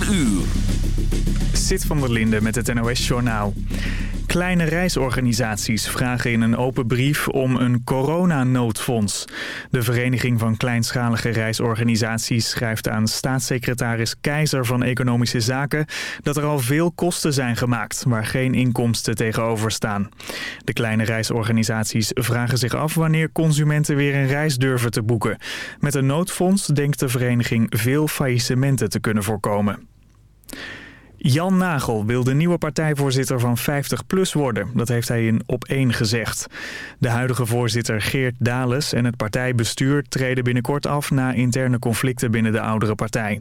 4 uur. Zit van der Linde met het NOS-journaal. Kleine reisorganisaties vragen in een open brief om een coronanoodfonds. De Vereniging van Kleinschalige Reisorganisaties schrijft aan staatssecretaris Keizer van Economische Zaken dat er al veel kosten zijn gemaakt waar geen inkomsten tegenover staan. De kleine reisorganisaties vragen zich af wanneer consumenten weer een reis durven te boeken. Met een noodfonds denkt de vereniging veel faillissementen te kunnen voorkomen. Jan Nagel wil de nieuwe partijvoorzitter van 50PLUS worden. Dat heeft hij in Op1 gezegd. De huidige voorzitter Geert Dales en het partijbestuur treden binnenkort af... na interne conflicten binnen de oudere partij.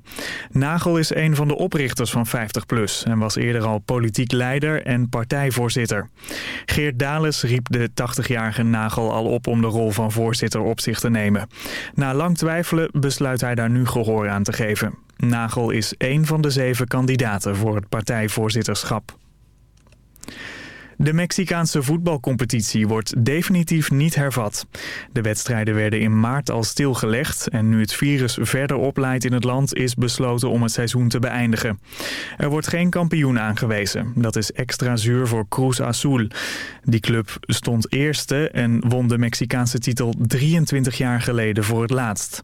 Nagel is een van de oprichters van 50PLUS... en was eerder al politiek leider en partijvoorzitter. Geert Dales riep de 80-jarige Nagel al op om de rol van voorzitter op zich te nemen. Na lang twijfelen besluit hij daar nu gehoor aan te geven. Nagel is één van de zeven kandidaten voor het partijvoorzitterschap. De Mexicaanse voetbalcompetitie wordt definitief niet hervat. De wedstrijden werden in maart al stilgelegd en nu het virus verder opleidt in het land is besloten om het seizoen te beëindigen. Er wordt geen kampioen aangewezen. Dat is extra zuur voor Cruz Azul. Die club stond eerste en won de Mexicaanse titel 23 jaar geleden voor het laatst.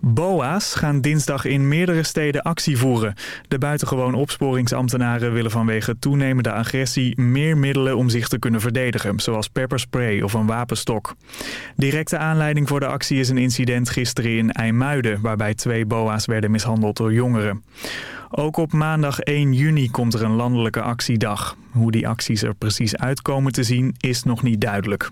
BOA's gaan dinsdag in meerdere steden actie voeren. De buitengewoon opsporingsambtenaren willen vanwege toenemende agressie meer middelen om zich te kunnen verdedigen, zoals pepperspray of een wapenstok. Directe aanleiding voor de actie is een incident gisteren in IJmuiden, waarbij twee BOA's werden mishandeld door jongeren. Ook op maandag 1 juni komt er een landelijke actiedag. Hoe die acties er precies uitkomen te zien is nog niet duidelijk.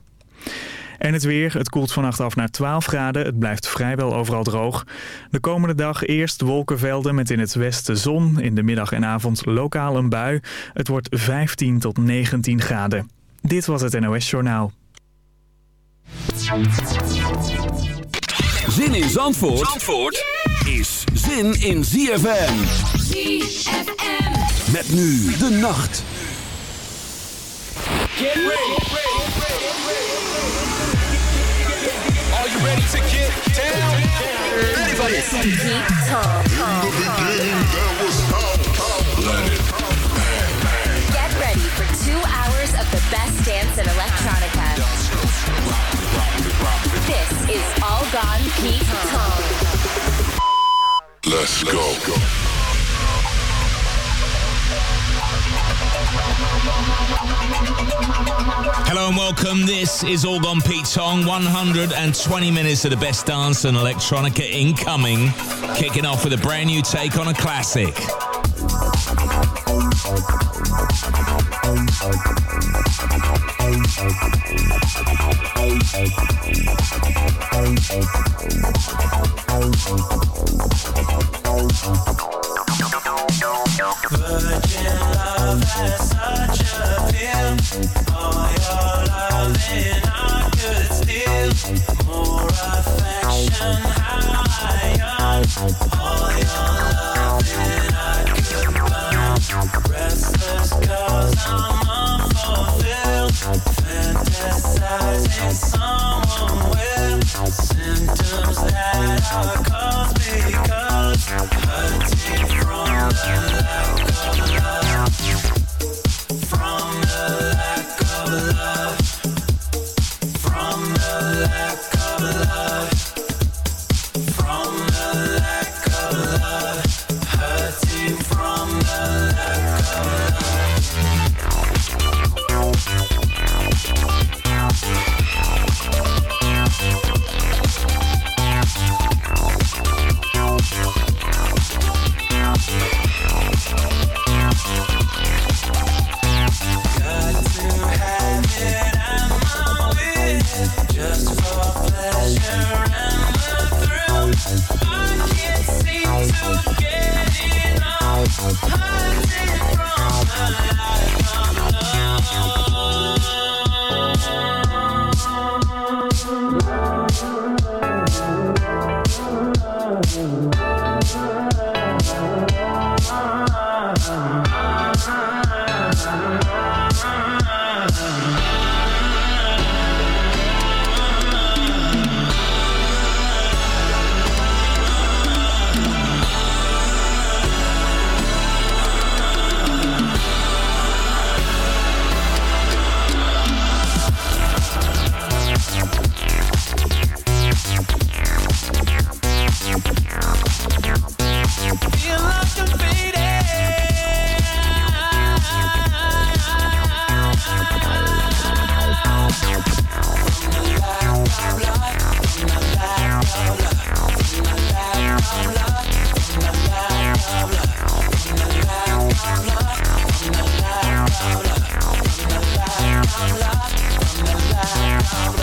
En het weer, het koelt vannacht af naar 12 graden. Het blijft vrijwel overal droog. De komende dag eerst wolkenvelden met in het westen zon. In de middag en avond lokaal een bui. Het wordt 15 tot 19 graden. Dit was het NOS Journaal. Zin in Zandvoort, Zandvoort is zin in ZFM. ZFM. Met nu de nacht. Get ready. Ready to get down? Ready for this? Get ready for two hours of the best dance and electronica. This is All Gone Pete Tong. Let's go. Hello and welcome. This is All Gone Pete Tong. 120 minutes of the best dance and electronica incoming. Kicking off with a brand new take on a classic. Symptoms that are caused because hurting Now.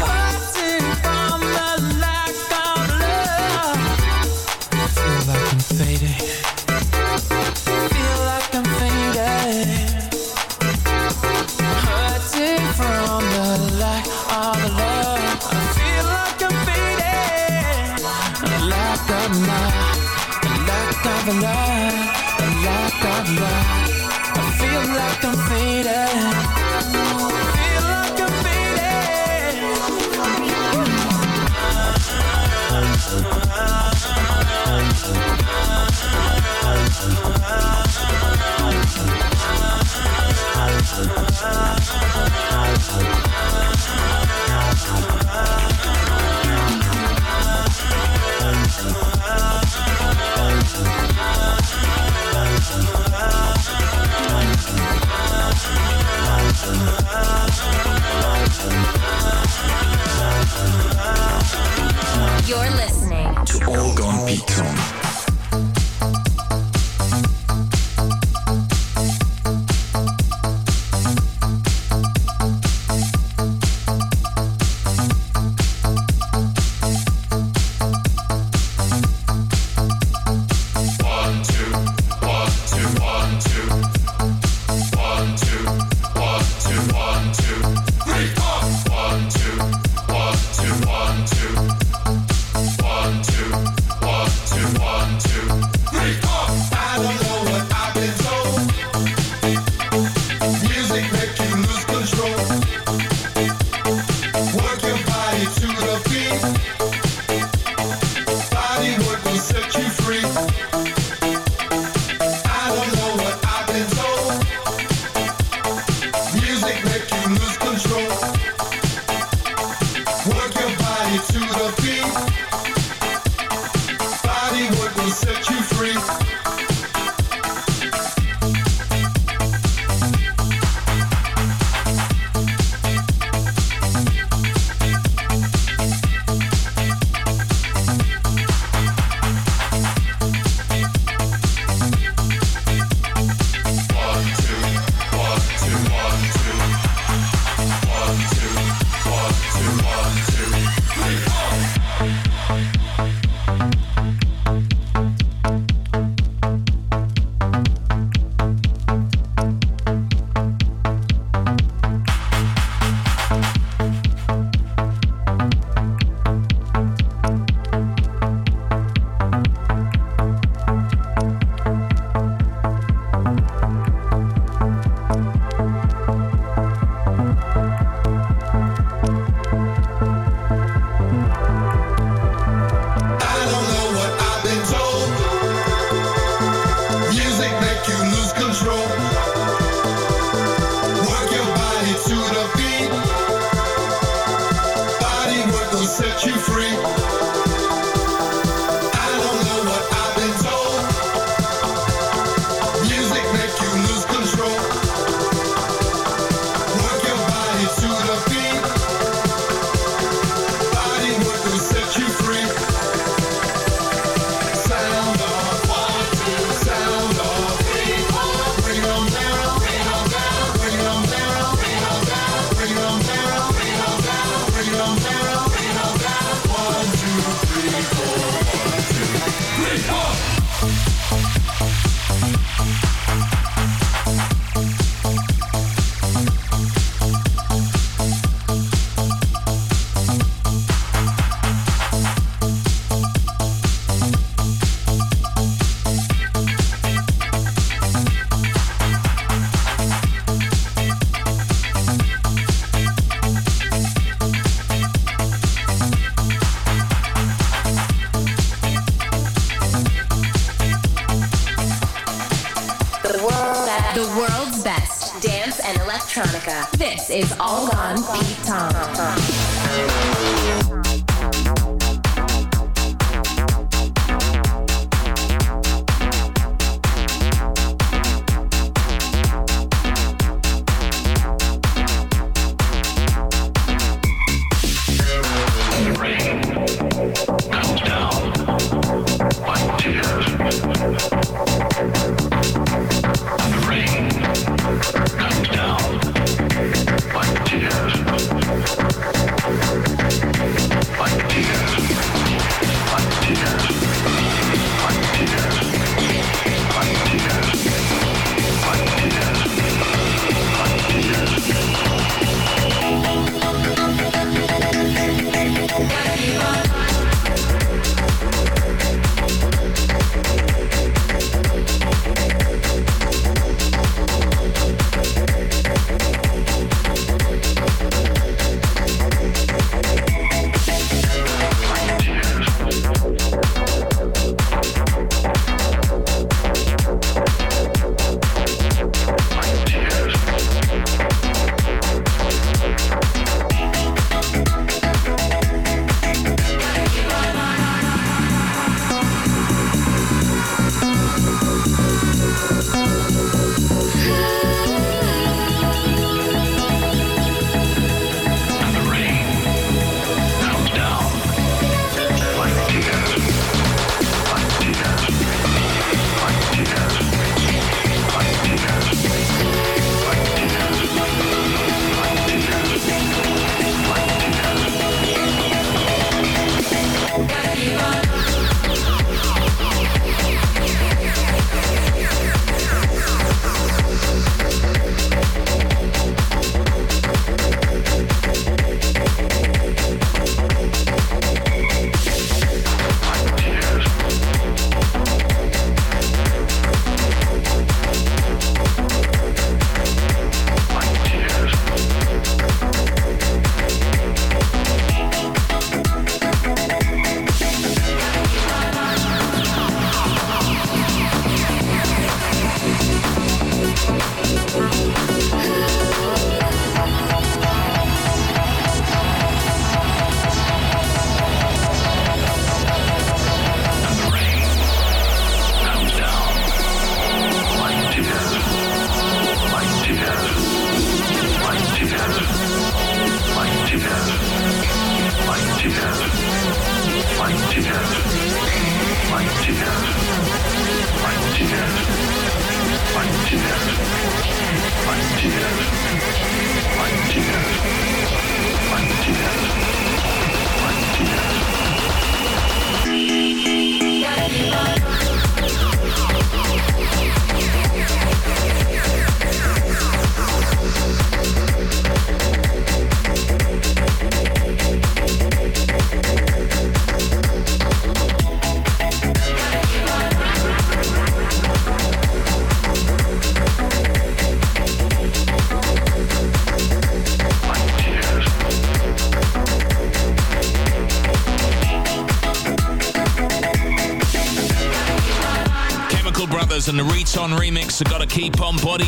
Is All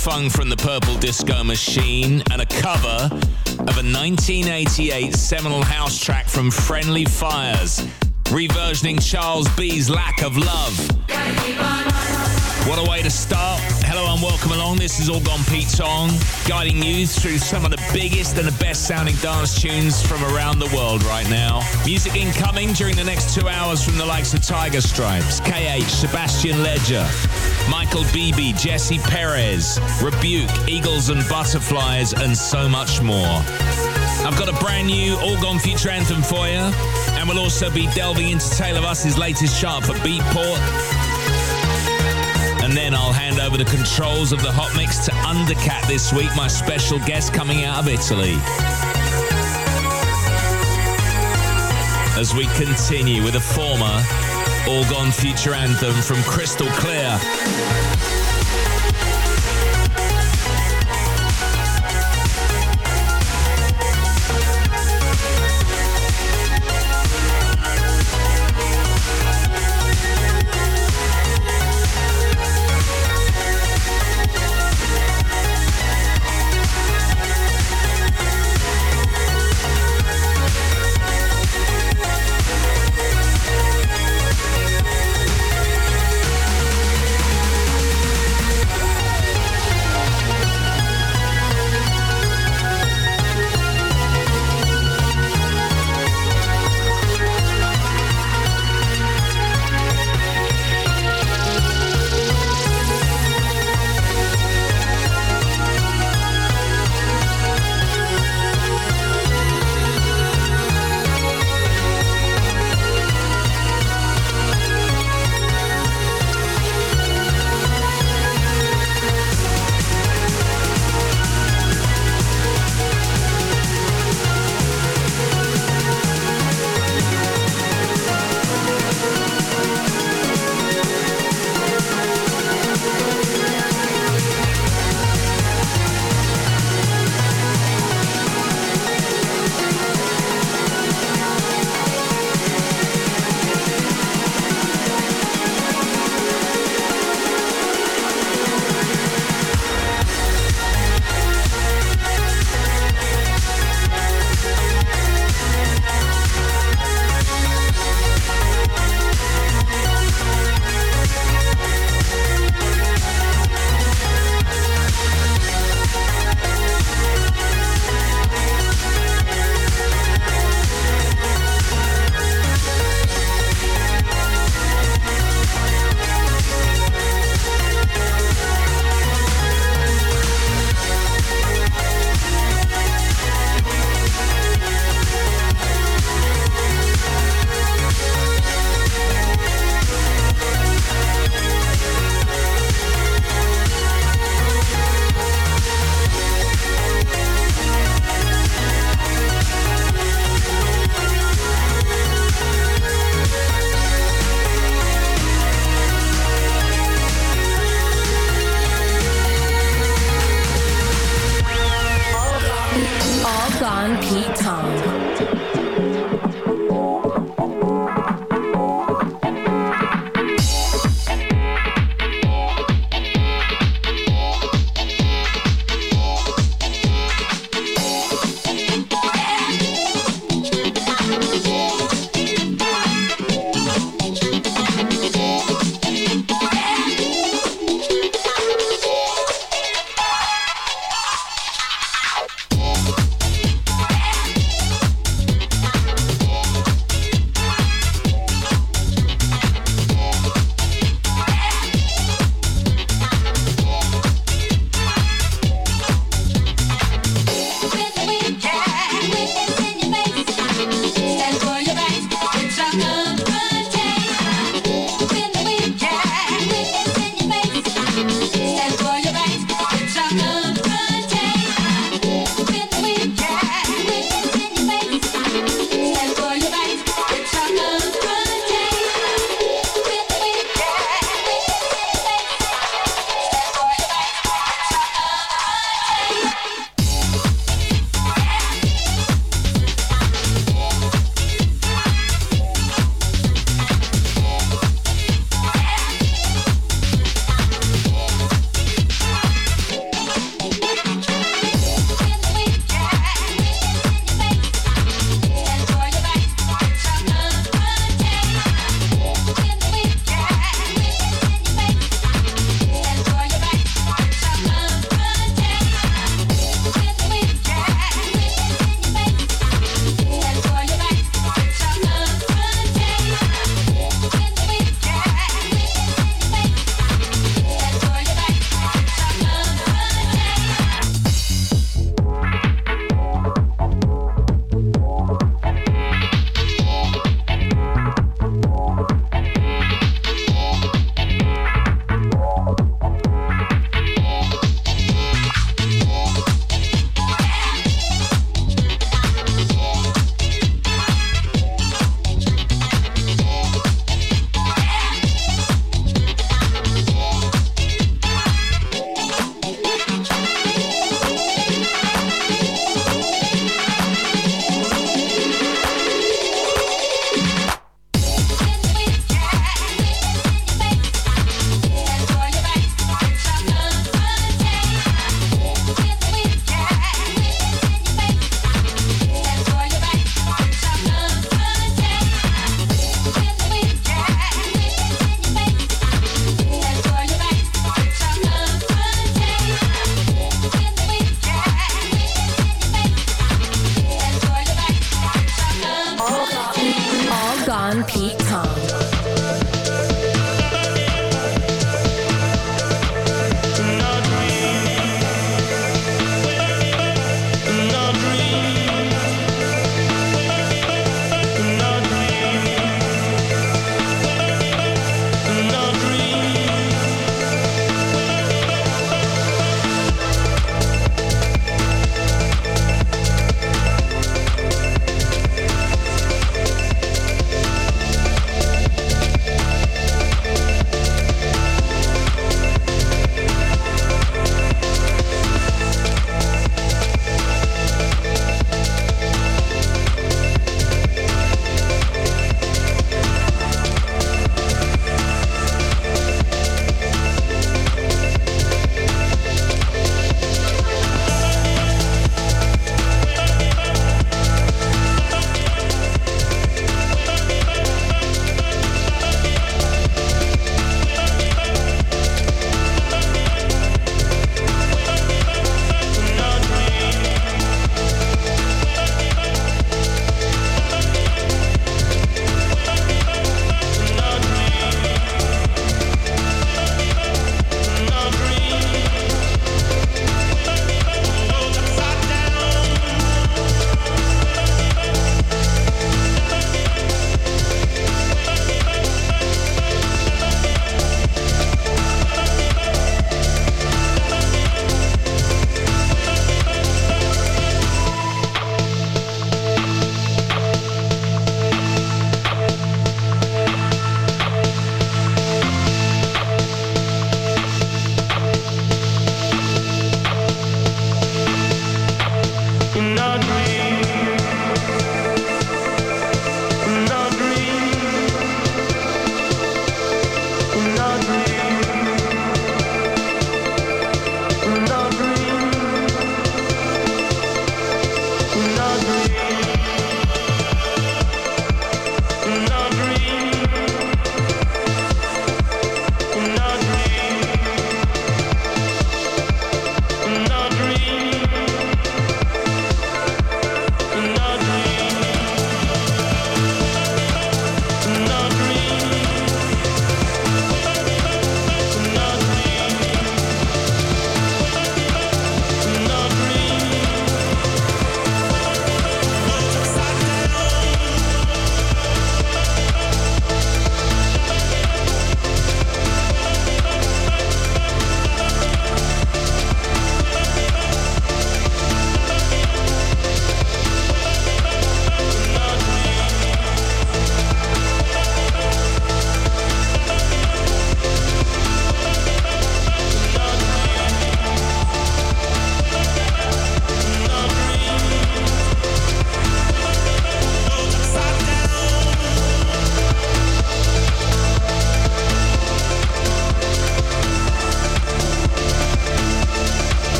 funk from the Purple Disco Machine and a cover of a 1988 seminal house track from Friendly Fires, reversioning Charles B's Lack of Love. What a way to start. Hello and welcome along. This is All Gone Pete Tong, guiding you through some of the biggest and the best sounding dance tunes from around the world right now. Music incoming during the next two hours from the likes of Tiger Stripes, KH, Sebastien Leger, Michael Bibi, Jesse Perez, Rebuke, Eagles and Butterflies, and so much more. I've got a brand new All Gone Future anthem for you, and we'll also be delving into Tale Of Us's latest chart for Beatport. And then I'll hand over the controls of the hot mix to Undercatt this week, my special guest coming out of Italy. As we continue with a former All Gone Future anthem from Crystal Clear.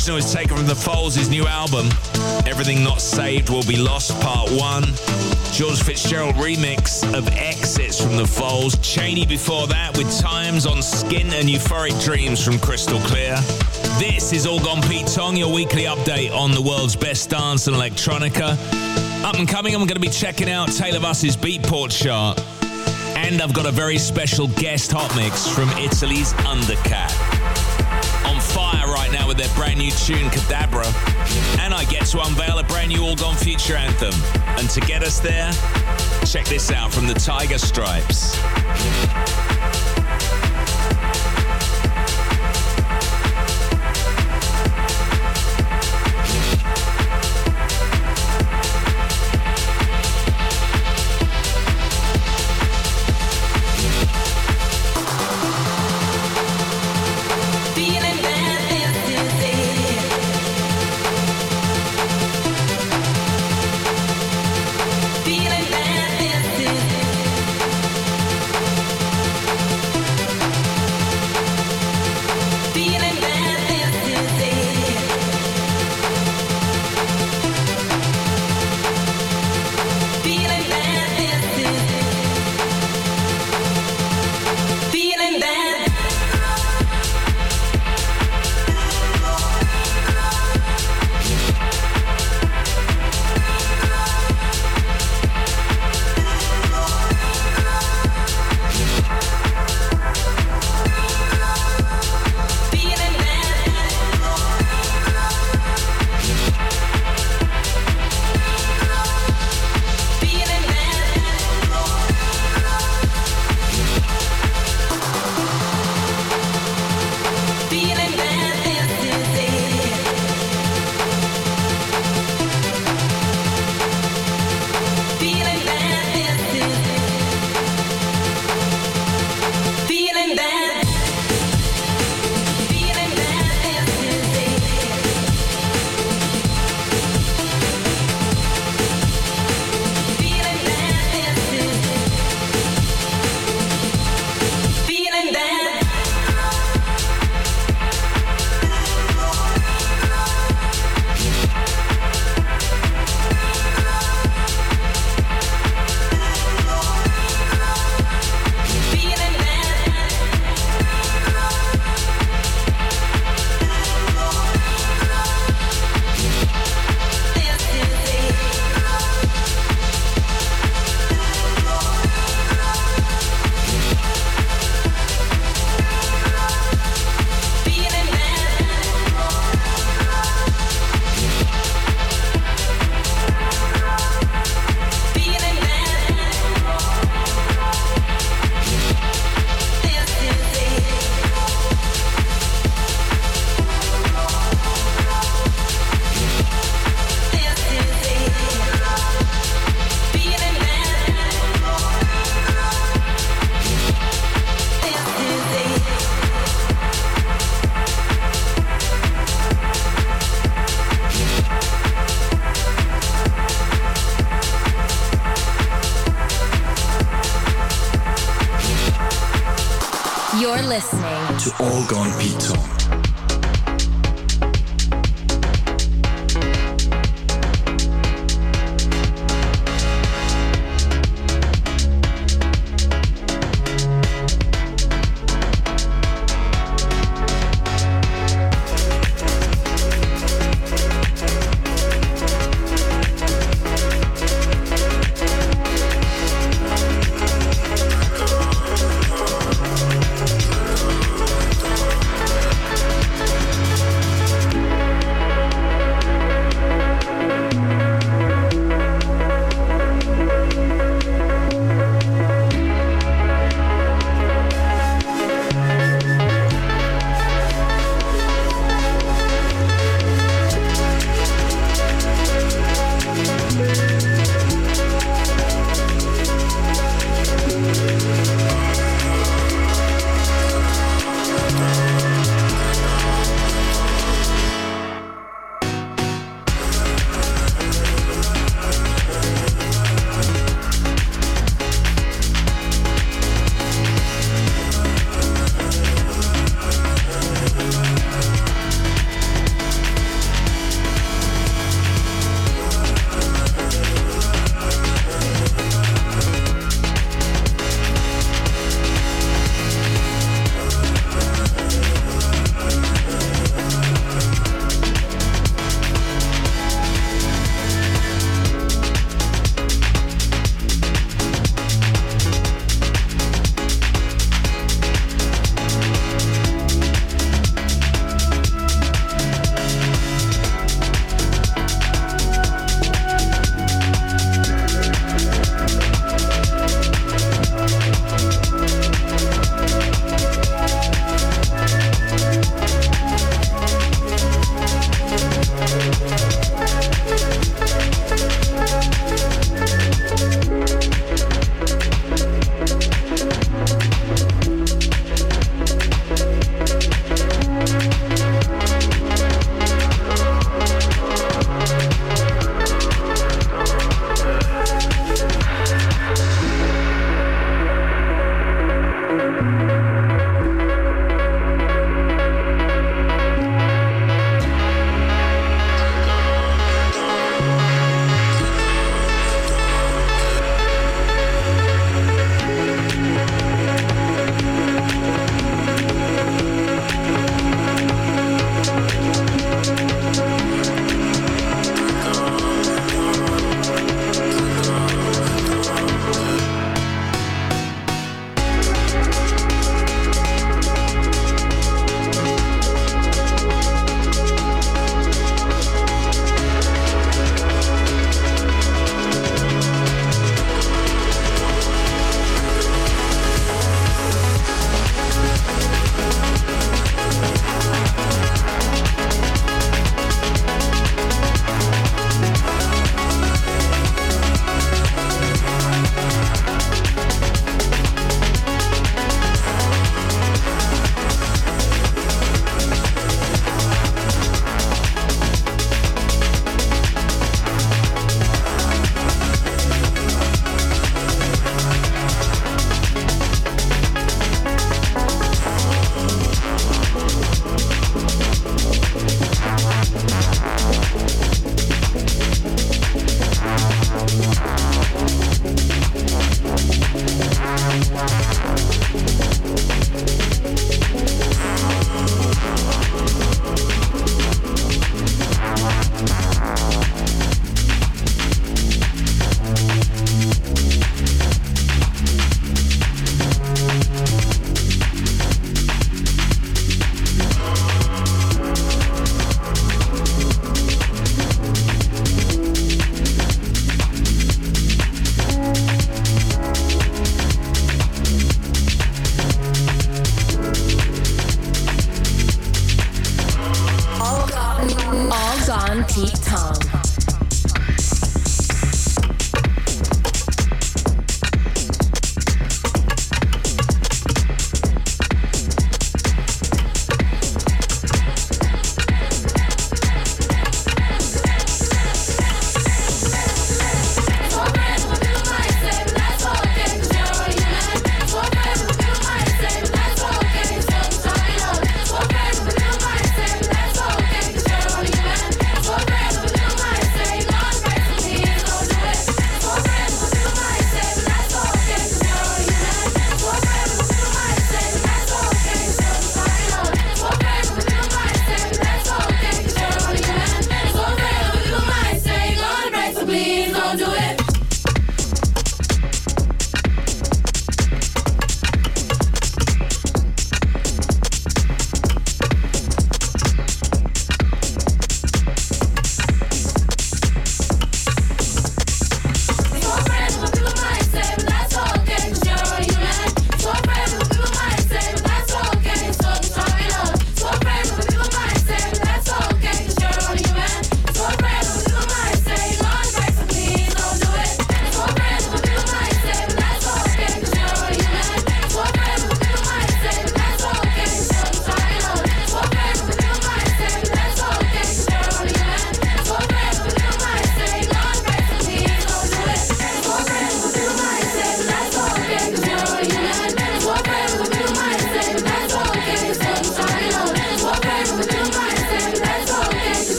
Original is taken from The Foals' new album, Everything Not Saved Will Be Lost, Part 1. George Fitzgerald remix of Exits from The Foals. Cheney before that with Times on Skin and Euphoric Dreams from Crystal Clear. This is All Gone Pete Tong, your weekly update on the world's best dance and electronica. Up and coming, I'm going to be checking out Tale Of Us's Beatport chart. And I've got a very special guest hot mix from Italy's Undercatt. New tune, Cadabra. And I get to unveil a brand new All Gone Future anthem. And to get us there, check this out from the Tiger Stripes.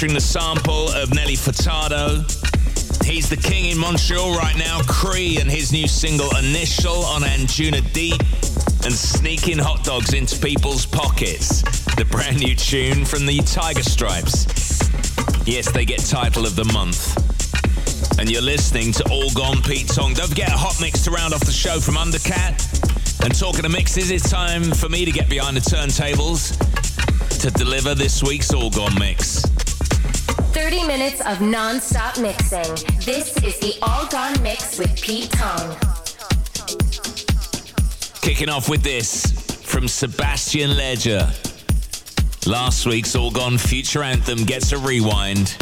Featuring the sample of Nelly Furtado. He's the king in Montreal right now, Cree, and his new single Initial on Anjuna Deep, and sneaking hot dogs into people's pockets. The brand new tune from the Tiger Stripes. Yes, they get title of the month. And you're listening to All Gone Pete Tong. Don't forget a hot mix to round off the show from Undercatt. And talking of mixes, it's time for me to get behind the turntables to deliver this week's All Gone mix. 30 minutes of non-stop mixing. This is the All Gone Mix with Pete Tong. Kicking off with this from Sebastien Leger. Last week's All Gone Future Anthem gets a rewind.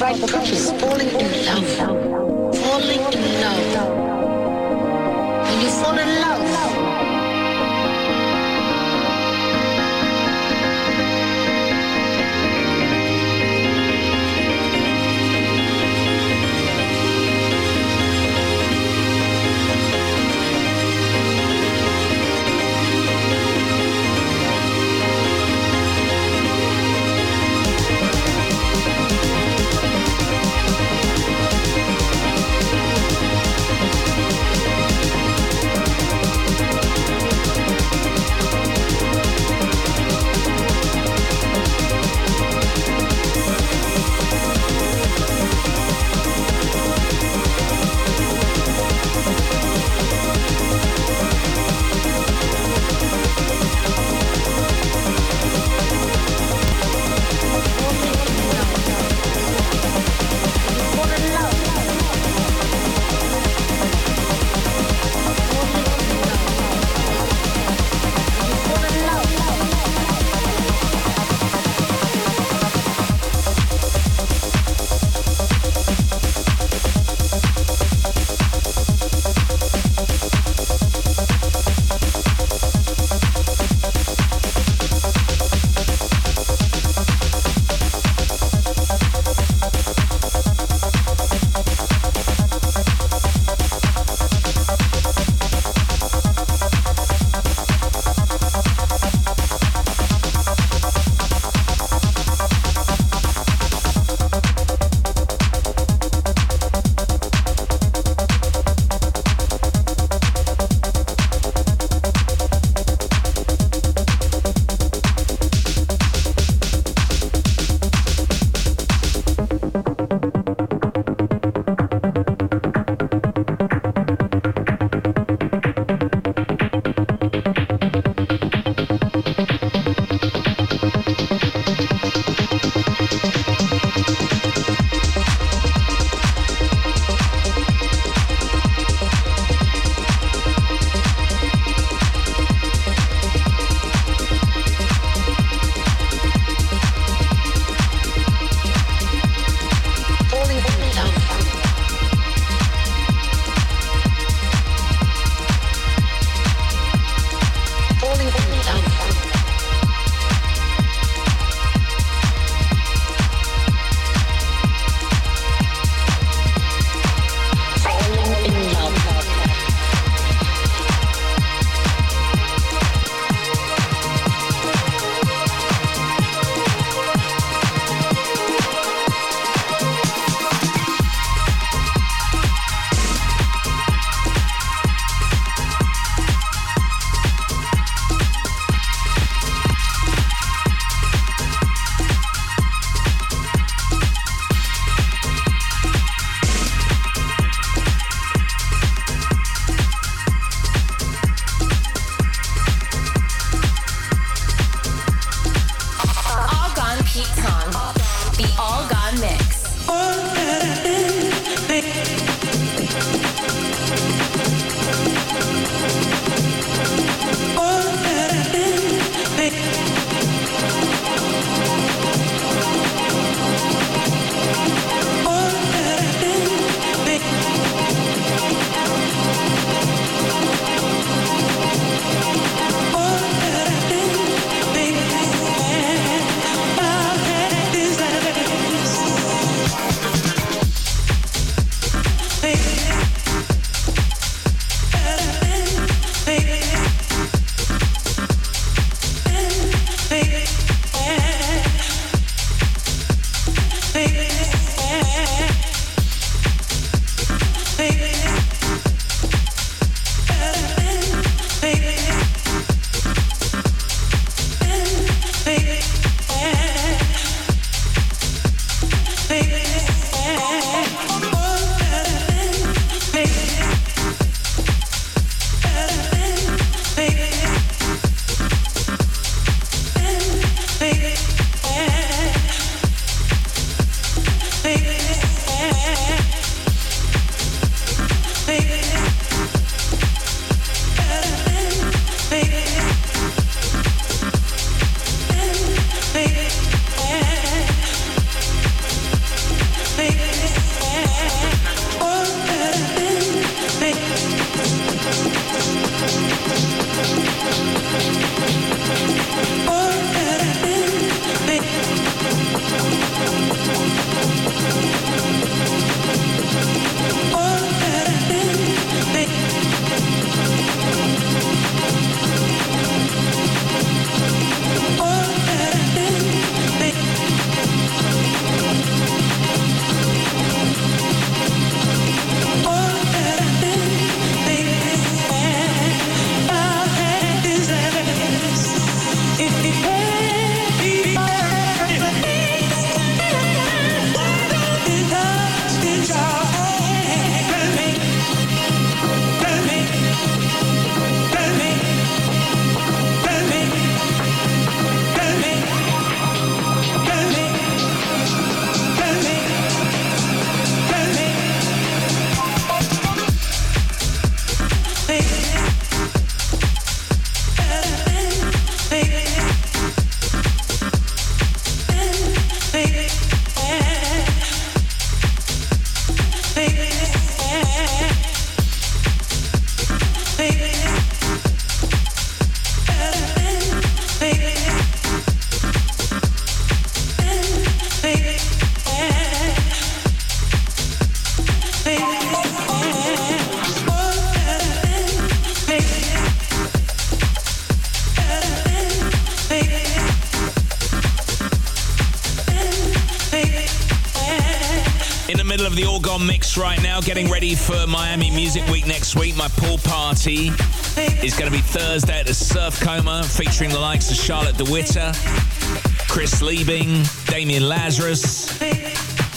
Love party is going to be Thursday at the Surfcomber, featuring the likes of Charlotte de Witte, Chris Liebing, Damien Lazarus,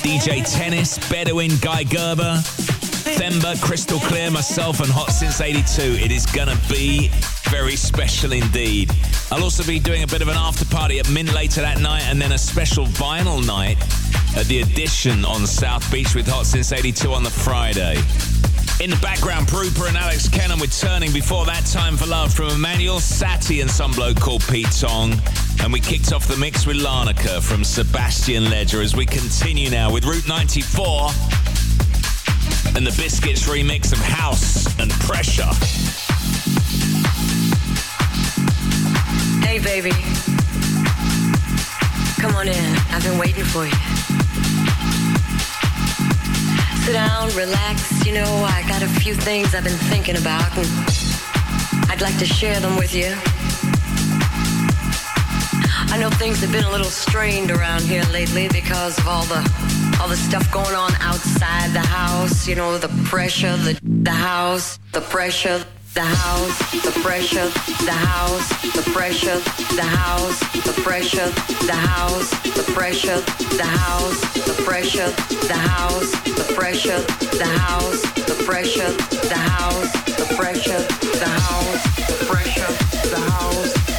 DJ Tennis, Bedouin, Guy Gerber, Themba, Crystal Clear, myself, and Hot Since 82. It is going to be very special indeed. I'll also be doing a bit of an after party at Mint later that night and then a special vinyl night at the Edition on South Beach with Hot Since 82 on the Friday. In the background, Prooper and Alex Kennan with Turning. Before that, Time for Love from Emmanuel Satie and some bloke called Pete Tong. And we kicked off the mix with Larnaca from Sebastien Leger as we continue now with Route 94 and the Biscuits remix of House and Pressure. Hey, baby. Come on in. I've been waiting for you. Sit down, relax. You know, I got a few things I've been thinking about, and I'd like to share them with you. I know things have been a little strained around here lately because of all the all the stuff going on outside the house. You know, the pressure, the the house, the pressure, the house, the pressure, the house, the pressure, the house, the pressure, the house, the pressure, the house, the pressure, the house, the pressure, the house, the pressure, the house, the pressure, the house, the pressure, the house,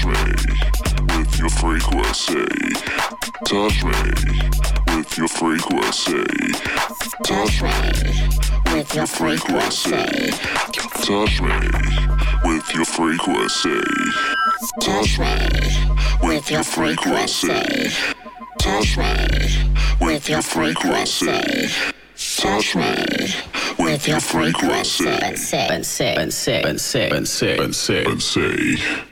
Touch me with your frequency. Touch me with your frequency. Touch me with your frequency. Touch me with your frequency. Touch me with your frequency. Touch me with your frequency. Touch me with your frequency. Pensé, say, pensé, say, pensé, say.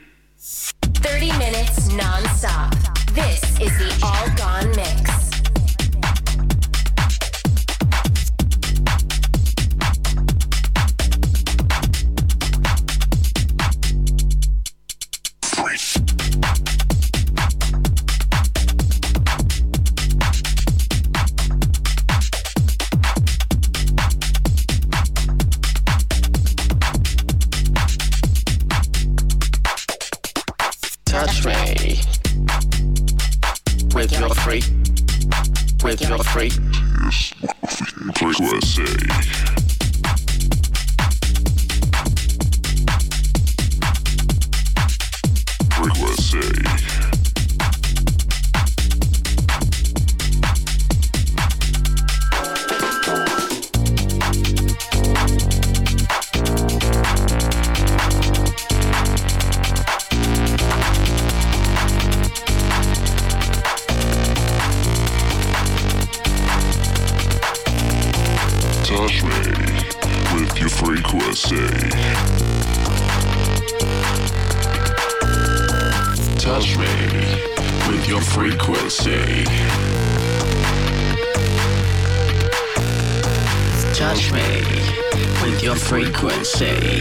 Touch me with your frequency.